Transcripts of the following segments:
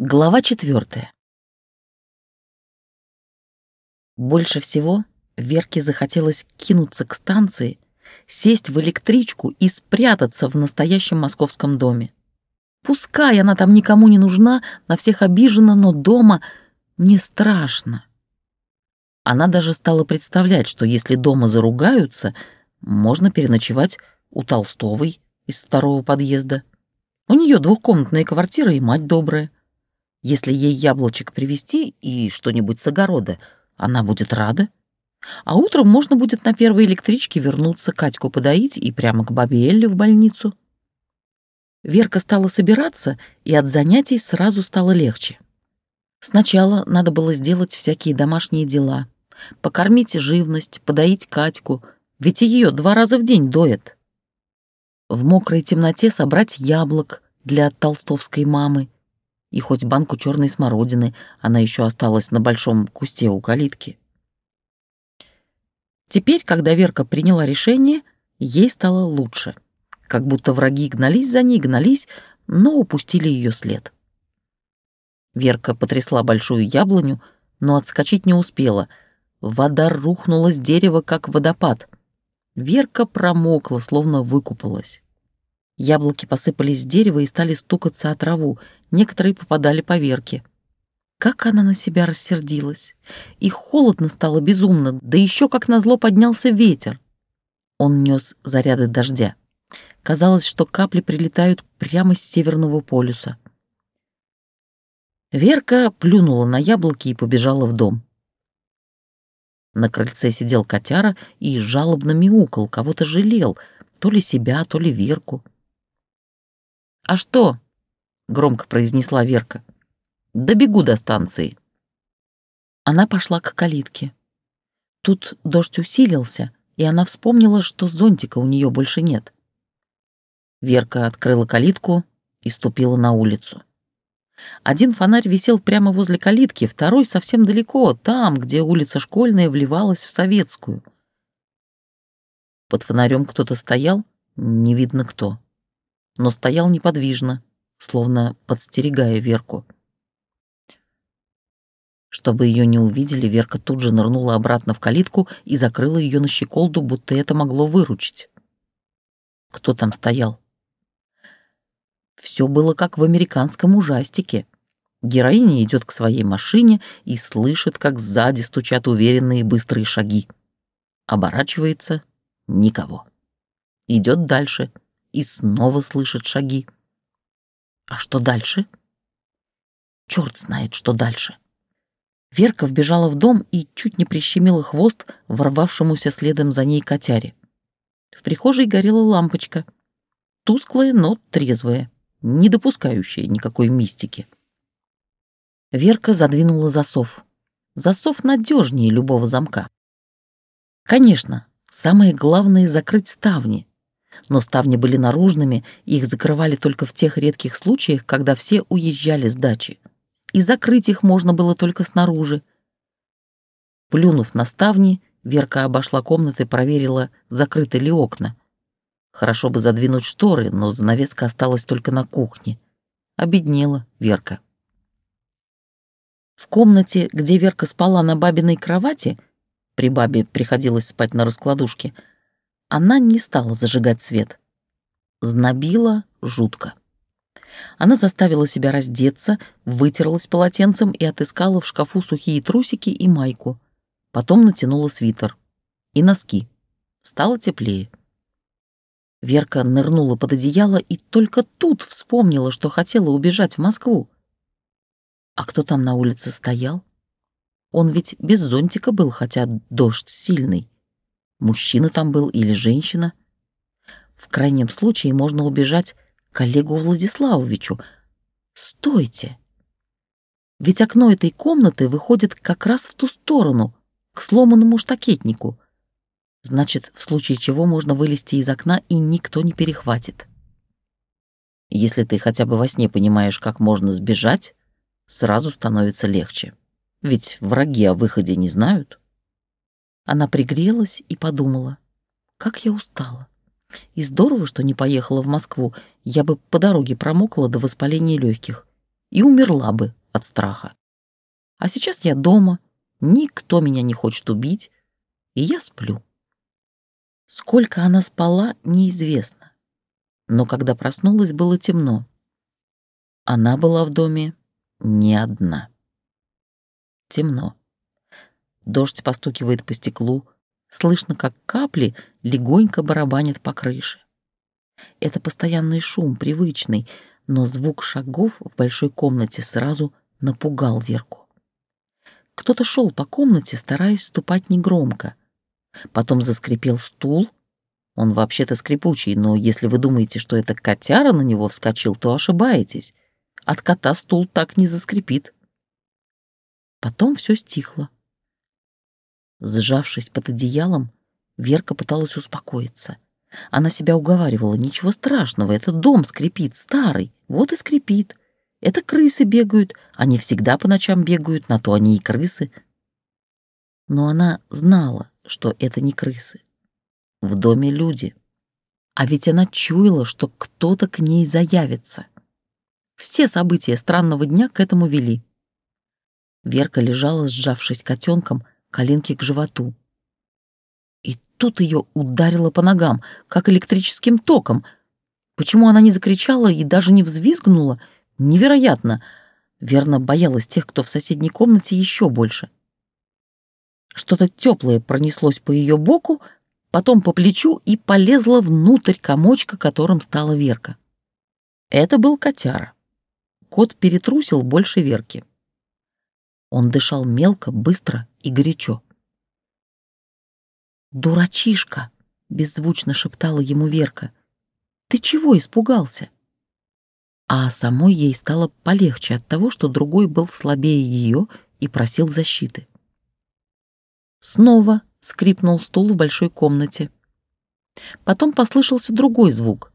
Глава четвертая. Больше всего Верке захотелось кинуться к станции, сесть в электричку и спрятаться в настоящем московском доме. Пускай она там никому не нужна, на всех обижена, но дома не страшно. Она даже стала представлять, что если дома заругаются, можно переночевать у Толстовой из второго подъезда. У нее двухкомнатная квартира и мать добрая. Если ей яблочек привезти и что-нибудь с огорода, она будет рада. А утром можно будет на первой электричке вернуться, Катьку подоить и прямо к бабе Элле в больницу. Верка стала собираться, и от занятий сразу стало легче. Сначала надо было сделать всякие домашние дела. Покормить живность, подоить Катьку, ведь ее два раза в день доят. В мокрой темноте собрать яблок для толстовской мамы и хоть банку черной смородины, она еще осталась на большом кусте у калитки. Теперь, когда Верка приняла решение, ей стало лучше. Как будто враги гнались за ней, гнались, но упустили ее след. Верка потрясла большую яблоню, но отскочить не успела. Вода рухнула с дерева, как водопад. Верка промокла, словно выкупалась. Яблоки посыпались с дерева и стали стукаться о траву, некоторые попадали по Верке. Как она на себя рассердилась. И холодно стало безумно, да еще как назло поднялся ветер. Он нес заряды дождя. Казалось, что капли прилетают прямо с Северного полюса. Верка плюнула на яблоки и побежала в дом. На крыльце сидел котяра и жалобно мяукал, кого-то жалел, то ли себя, то ли Верку. «А что?» — громко произнесла Верка. «Добегу до станции». Она пошла к калитке. Тут дождь усилился, и она вспомнила, что зонтика у нее больше нет. Верка открыла калитку и ступила на улицу. Один фонарь висел прямо возле калитки, второй совсем далеко, там, где улица Школьная вливалась в Советскую. Под фонарем кто-то стоял, не видно кто но стоял неподвижно, словно подстерегая Верку. Чтобы ее не увидели, Верка тут же нырнула обратно в калитку и закрыла ее на щеколду, будто это могло выручить. Кто там стоял? Все было как в американском ужастике. Героиня идет к своей машине и слышит, как сзади стучат уверенные быстрые шаги. Оборачивается — никого. Идет дальше — и снова слышит шаги. А что дальше? Черт знает, что дальше. Верка вбежала в дом и чуть не прищемила хвост ворвавшемуся следом за ней котяре. В прихожей горела лампочка. Тусклая, но трезвая, не допускающая никакой мистики. Верка задвинула засов. Засов надежнее любого замка. Конечно, самое главное — закрыть ставни, но ставни были наружными, их закрывали только в тех редких случаях, когда все уезжали с дачи. И закрыть их можно было только снаружи. Плюнув на ставни, Верка обошла комнаты и проверила, закрыты ли окна. Хорошо бы задвинуть шторы, но занавеска осталась только на кухне. Обеднела Верка. В комнате, где Верка спала на бабиной кровати, при бабе приходилось спать на раскладушке — она не стала зажигать свет. Знобила жутко. Она заставила себя раздеться, вытерлась полотенцем и отыскала в шкафу сухие трусики и майку. Потом натянула свитер. И носки. Стало теплее. Верка нырнула под одеяло и только тут вспомнила, что хотела убежать в Москву. А кто там на улице стоял? Он ведь без зонтика был, хотя дождь сильный. Мужчина там был или женщина. В крайнем случае можно убежать к Олегу Владиславовичу. Стойте! Ведь окно этой комнаты выходит как раз в ту сторону, к сломанному штакетнику. Значит, в случае чего можно вылезти из окна, и никто не перехватит. Если ты хотя бы во сне понимаешь, как можно сбежать, сразу становится легче. Ведь враги о выходе не знают. Она пригрелась и подумала, как я устала. И здорово, что не поехала в Москву, я бы по дороге промокла до воспаления легких. и умерла бы от страха. А сейчас я дома, никто меня не хочет убить, и я сплю. Сколько она спала, неизвестно. Но когда проснулась, было темно. Она была в доме не одна. Темно. Дождь постукивает по стеклу, слышно, как капли легонько барабанят по крыше. Это постоянный шум, привычный, но звук шагов в большой комнате сразу напугал Верку. Кто-то шел по комнате, стараясь ступать негромко. Потом заскрипел стул. Он вообще-то скрипучий, но если вы думаете, что это котяра на него вскочил, то ошибаетесь. От кота стул так не заскрипит. Потом все стихло. Сжавшись под одеялом, Верка пыталась успокоиться — она себя уговаривала, ничего страшного, этот дом скрипит, старый, вот и скрипит. Это крысы бегают, они всегда по ночам бегают, на то они и крысы. Но она знала, что это не крысы. В доме люди. А ведь она чуяла, что кто-то к ней заявится. Все события странного дня к этому вели. Верка лежала, сжавшись котенком, коленки к животу тут ее ударило по ногам, как электрическим током. Почему она не закричала и даже не взвизгнула? Невероятно. Верно, боялась тех, кто в соседней комнате еще больше. Что-то теплое пронеслось по ее боку, потом по плечу и полезло внутрь комочка, которым стала Верка. Это был котяра. Кот перетрусил больше Верки. Он дышал мелко, быстро и горячо. «Дурачишка!» — беззвучно шептала ему Верка. «Ты чего испугался?» А самой ей стало полегче от того, что другой был слабее ее и просил защиты. Снова скрипнул стул в большой комнате. Потом послышался другой звук.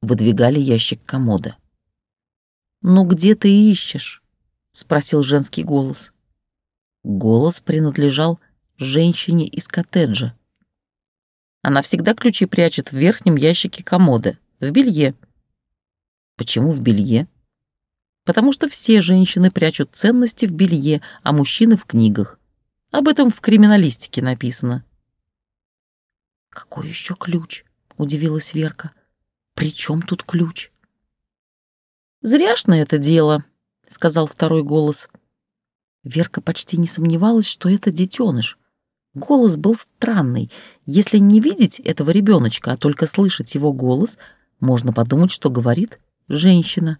Выдвигали ящик комода. «Ну где ты ищешь?» — спросил женский голос. Голос принадлежал женщине из коттеджа. Она всегда ключи прячет в верхнем ящике комода, в белье. Почему в белье? Потому что все женщины прячут ценности в белье, а мужчины в книгах. Об этом в криминалистике написано. «Какой еще ключ?» — удивилась Верка. «При чем тут ключ?» «Зряшно это дело», — сказал второй голос. Верка почти не сомневалась, что это детеныш. Голос был странный. Если не видеть этого ребеночка, а только слышать его голос, можно подумать, что говорит женщина.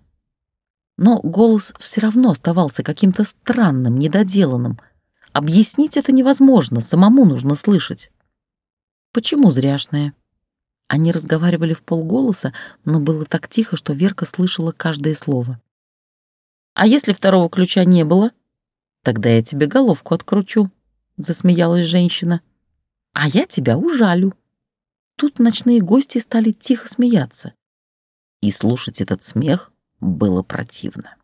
Но голос все равно оставался каким-то странным, недоделанным. Объяснить это невозможно, самому нужно слышать. Почему зряшная? Они разговаривали в полголоса, но было так тихо, что Верка слышала каждое слово. «А если второго ключа не было? Тогда я тебе головку откручу», — засмеялась женщина. «А я тебя ужалю». Тут ночные гости стали тихо смеяться. И слушать этот смех было противно.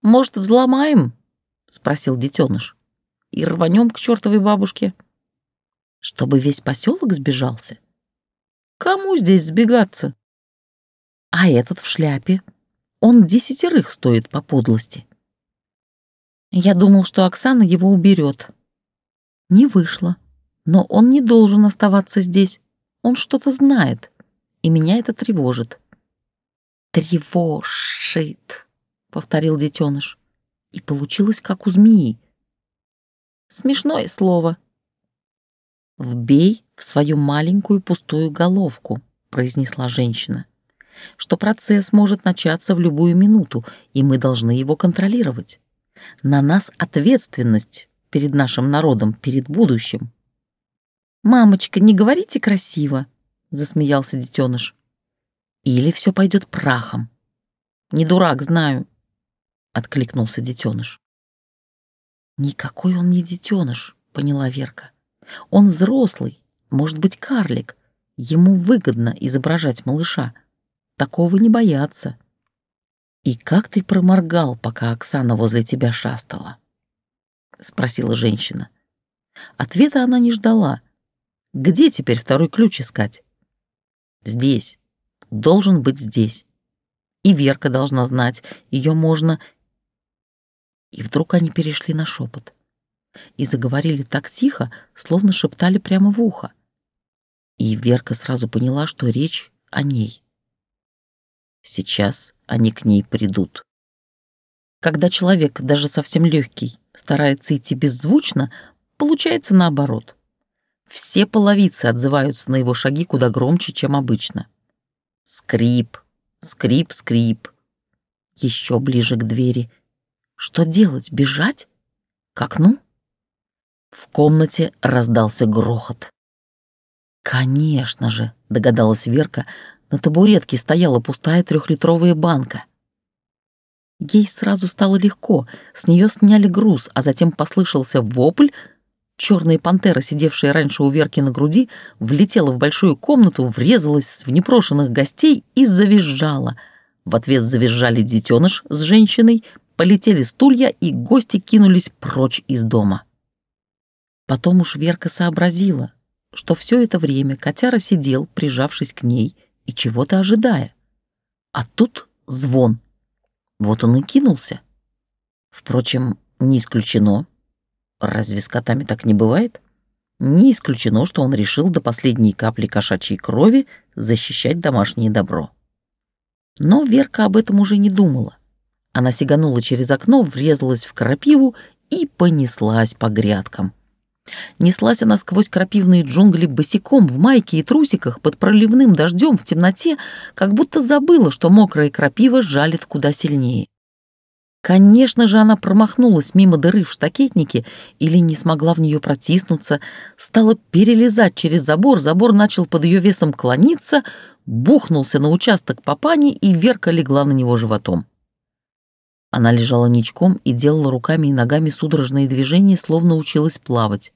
«Может, взломаем?» — спросил детеныш. «И рванем к чертовой бабушке». «Чтобы весь поселок сбежался?» «Кому здесь сбегаться?» «А этот в шляпе. Он десятерых стоит по подлости». Я думал, что Оксана его уберет, не вышло. Но он не должен оставаться здесь. Он что-то знает, и меня это тревожит. «Тревожит», — повторил детеныш. И получилось, как у змеи. Смешное слово. «Вбей в свою маленькую пустую головку», — произнесла женщина, «что процесс может начаться в любую минуту, и мы должны его контролировать. На нас ответственность перед нашим народом, перед будущим. «Мамочка, не говорите красиво», — засмеялся детеныш. «Или все пойдет прахом». «Не дурак, знаю», — откликнулся детеныш. «Никакой он не детеныш», — поняла Верка. «Он взрослый, может быть, карлик. Ему выгодно изображать малыша. Такого не боятся». «И как ты проморгал, пока Оксана возле тебя шастала?» — спросила женщина. Ответа она не ждала. Где теперь второй ключ искать? Здесь. Должен быть здесь. И Верка должна знать. Ее можно И вдруг они перешли на шепот и заговорили так тихо, словно шептали прямо в ухо. И Верка сразу поняла, что речь о ней. Сейчас они к ней придут. Когда человек, даже совсем легкий, старается идти беззвучно, получается наоборот. Все половицы отзываются на его шаги куда громче, чем обычно. Скрип, скрип, скрип. Еще ближе к двери. Что делать, бежать? К окну? В комнате раздался грохот. «Конечно же», — догадалась Верка, на табуретке стояла пустая трехлитровая банка. Ей сразу стало легко, с нее сняли груз, а затем послышался вопль. Черная пантера, сидевшая раньше у Верки на груди, влетела в большую комнату, врезалась в непрошенных гостей и завизжала. В ответ завизжали детеныш с женщиной, полетели стулья, и гости кинулись прочь из дома. Потом уж Верка сообразила, что все это время котяра сидел, прижавшись к ней и чего-то ожидая. А тут звон. Вот он и кинулся. Впрочем, не исключено. Разве с котами так не бывает? Не исключено, что он решил до последней капли кошачьей крови защищать домашнее добро. Но Верка об этом уже не думала. Она сиганула через окно, врезалась в крапиву и понеслась по грядкам. Неслась она сквозь крапивные джунгли босиком в майке и трусиках под проливным дождем в темноте, как будто забыла, что мокрая крапива жалит куда сильнее. Конечно же, она промахнулась мимо дыры в штакетнике или не смогла в нее протиснуться, стала перелезать через забор, забор начал под ее весом клониться, бухнулся на участок папани, и Верка легла на него животом. Она лежала ничком и делала руками и ногами судорожные движения, словно училась плавать.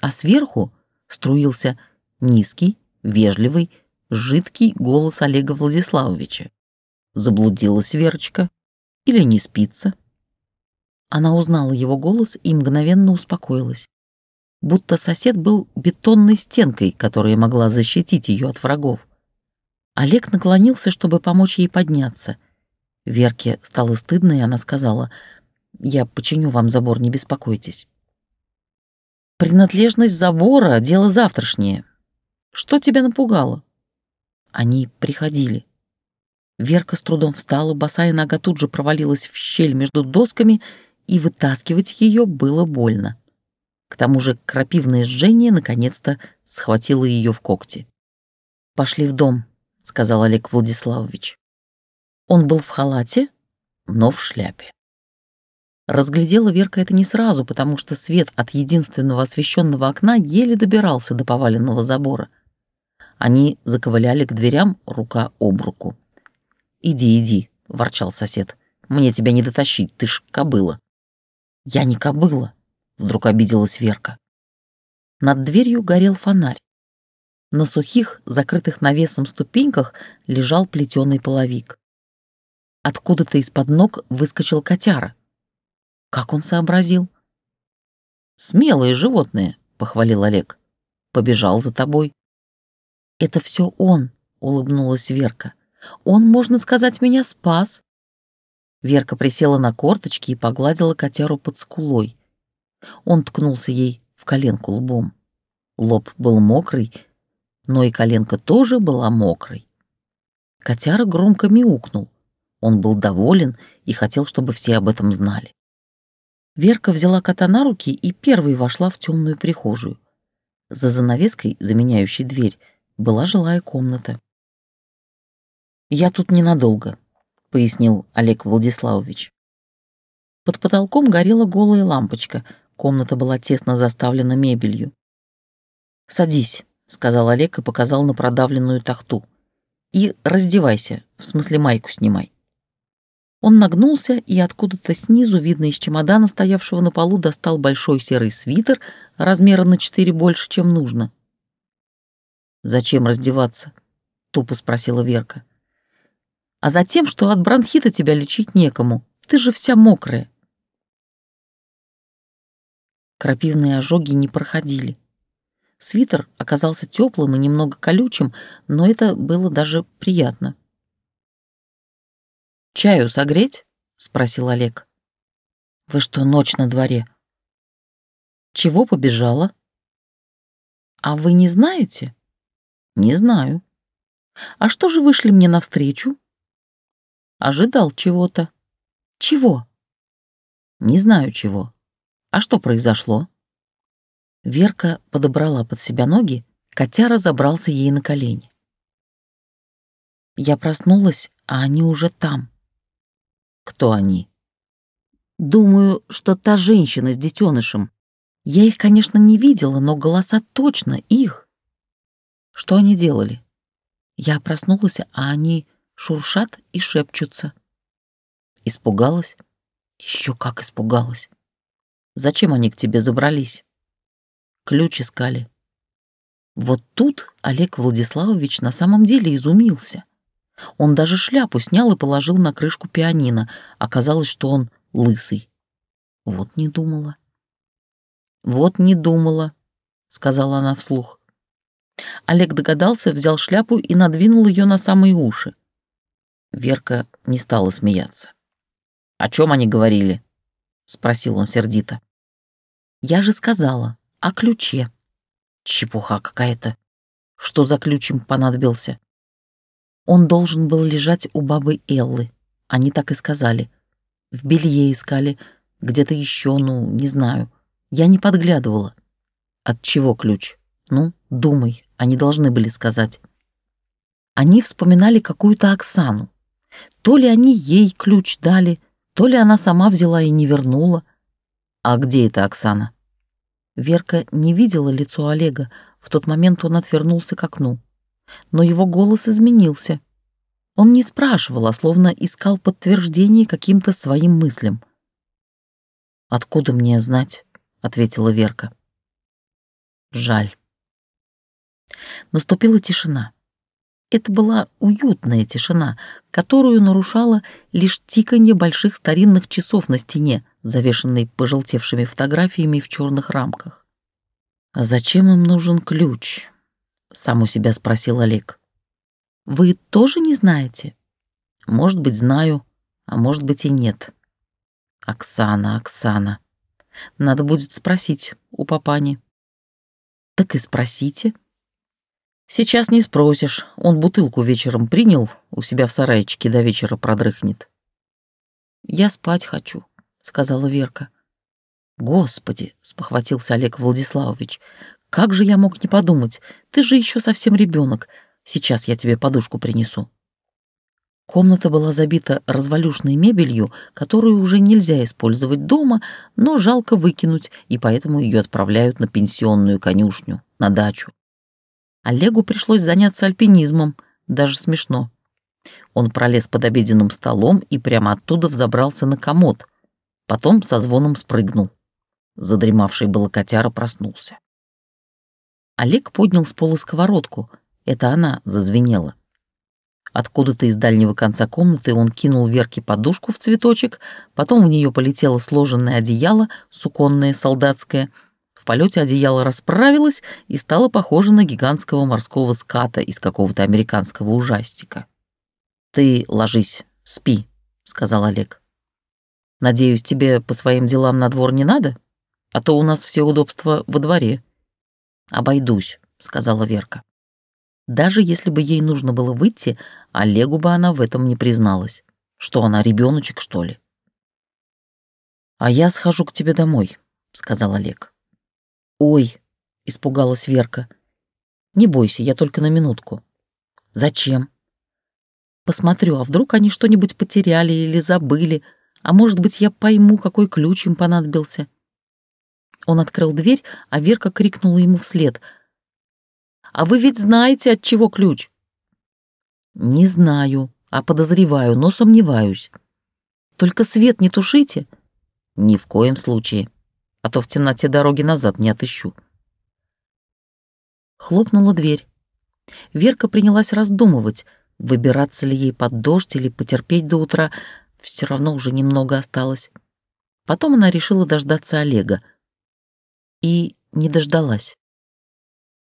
А сверху струился низкий, вежливый, жидкий голос Олега Владиславовича. Заблудилась Верочка или не спится? Она узнала его голос и мгновенно успокоилась. Будто сосед был бетонной стенкой, которая могла защитить ее от врагов. Олег наклонился, чтобы помочь ей подняться — Верке стало стыдно, и она сказала, «Я починю вам забор, не беспокойтесь». «Принадлежность забора — дело завтрашнее. Что тебя напугало?» Они приходили. Верка с трудом встала, босая нога тут же провалилась в щель между досками, и вытаскивать ее было больно. К тому же крапивное жжение наконец-то схватило ее в когти. «Пошли в дом», — сказал Олег Владиславович. Он был в халате, но в шляпе. Разглядела Верка это не сразу, потому что свет от единственного освещенного окна еле добирался до поваленного забора. Они заковыляли к дверям рука об руку. «Иди, иди», — ворчал сосед. «Мне тебя не дотащить, ты ж кобыла». «Я не кобыла», — вдруг обиделась Верка. Над дверью горел фонарь. На сухих, закрытых навесом ступеньках лежал плетеный половик. Откуда-то из-под ног выскочил котяра. Как он сообразил? «Смелые животные», — похвалил Олег. «Побежал за тобой». «Это все он», — улыбнулась Верка. «Он, можно сказать, меня спас». Верка присела на корточки и погладила котяру под скулой. Он ткнулся ей в коленку лбом. Лоб был мокрый, но и коленка тоже была мокрой. Котяра громко мяукнул. Он был доволен и хотел, чтобы все об этом знали. Верка взяла кота на руки и первой вошла в темную прихожую. За занавеской, заменяющей дверь, была жилая комната. «Я тут ненадолго», — пояснил Олег Владиславович. Под потолком горела голая лампочка, комната была тесно заставлена мебелью. «Садись», — сказал Олег и показал на продавленную тахту. «И раздевайся, в смысле майку снимай». Он нагнулся и откуда-то снизу, видно из чемодана, стоявшего на полу, достал большой серый свитер, размера на четыре больше, чем нужно. «Зачем раздеваться?» — тупо спросила Верка. «А затем, что от бронхита тебя лечить некому. Ты же вся мокрая». Крапивные ожоги не проходили. Свитер оказался теплым и немного колючим, но это было даже приятно. «Чаю согреть?» — спросил Олег. Вы что, ночь на дворе? Чего побежала? А вы не знаете? Не знаю. А что же вышли мне навстречу? Ожидал чего-то. Чего? Не знаю чего. А что произошло? Верка подобрала под себя ноги, котяра забрался ей на колени. Я проснулась, а они уже там. Кто они? Думаю, что та женщина с детенышем. Я их, конечно, не видела, но голоса точно их. Что они делали? Я проснулась, а они шуршат и шепчутся. Испугалась? Еще как испугалась. Зачем они к тебе забрались? Ключ искали. Вот тут Олег Владиславович на самом деле изумился. Он даже шляпу снял и положил на крышку пианино. Оказалось, что он лысый. Вот не думала. Вот не думала, сказала она вслух. Олег догадался, взял шляпу и надвинул ее на самые уши. Верка не стала смеяться. «О чем они говорили?» — спросил он сердито. «Я же сказала, о ключе». «Чепуха какая-то. Что за ключ им понадобился?» Он должен был лежать у бабы Эллы. Они так и сказали. В белье искали, где-то еще, ну, не знаю. Я не подглядывала. От чего ключ? Ну, думай, они должны были сказать. Они вспоминали какую-то Оксану. То ли они ей ключ дали, то ли она сама взяла и не вернула. А где эта Оксана? Верка не видела лицо Олега. В тот момент он отвернулся к окну. Но его голос изменился. Он не спрашивал, а словно искал подтверждение каким-то своим мыслям. «Откуда мне знать?» — ответила Верка. «Жаль». Наступила тишина. Это была уютная тишина, которую нарушало лишь тиканье больших старинных часов на стене, завешенной пожелтевшими фотографиями в черных рамках. «А зачем им нужен ключ?» — сам у себя спросил Олег. Вы тоже не знаете? Может быть, знаю, а может быть и нет. Оксана, Оксана. Надо будет спросить у папани. Так и спросите. Сейчас не спросишь. Он бутылку вечером принял, у себя в сарайчике до вечера продрыхнет. Я спать хочу, сказала Верка. Господи, спохватился Олег Владиславович, как же я мог не подумать? Ты же еще совсем ребенок. Сейчас я тебе подушку принесу». Комната была забита развалюшной мебелью, которую уже нельзя использовать дома, но жалко выкинуть, и поэтому ее отправляют на пенсионную конюшню, на дачу. Олегу пришлось заняться альпинизмом, даже смешно. Он пролез под обеденным столом и прямо оттуда взобрался на комод, потом со звоном спрыгнул. Задремавший было котяра проснулся. Олег поднял с пола сковородку — это она зазвенела. Откуда-то из дальнего конца комнаты он кинул Верке подушку в цветочек, потом в нее полетело сложенное одеяло, суконное, солдатское. В полете одеяло расправилось и стало похоже на гигантского морского ската из какого-то американского ужастика. «Ты ложись, спи», — сказал Олег. «Надеюсь, тебе по своим делам на двор не надо? А то у нас все удобства во дворе». «Обойдусь», — сказала Верка. Даже если бы ей нужно было выйти, Олегу бы она в этом не призналась. Что она, ребеночек, что ли? «А я схожу к тебе домой», — сказал Олег. «Ой», — испугалась Верка. «Не бойся, я только на минутку». «Зачем?» «Посмотрю, а вдруг они что-нибудь потеряли или забыли, а может быть, я пойму, какой ключ им понадобился». Он открыл дверь, а Верка крикнула ему вслед — а вы ведь знаете, от чего ключ?» «Не знаю, а подозреваю, но сомневаюсь. Только свет не тушите». «Ни в коем случае, а то в темноте дороги назад не отыщу». Хлопнула дверь. Верка принялась раздумывать, выбираться ли ей под дождь или потерпеть до утра. Все равно уже немного осталось. Потом она решила дождаться Олега. И не дождалась.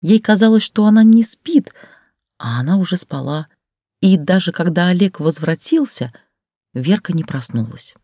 Ей казалось, что она не спит, а она уже спала. И даже когда Олег возвратился, Верка не проснулась.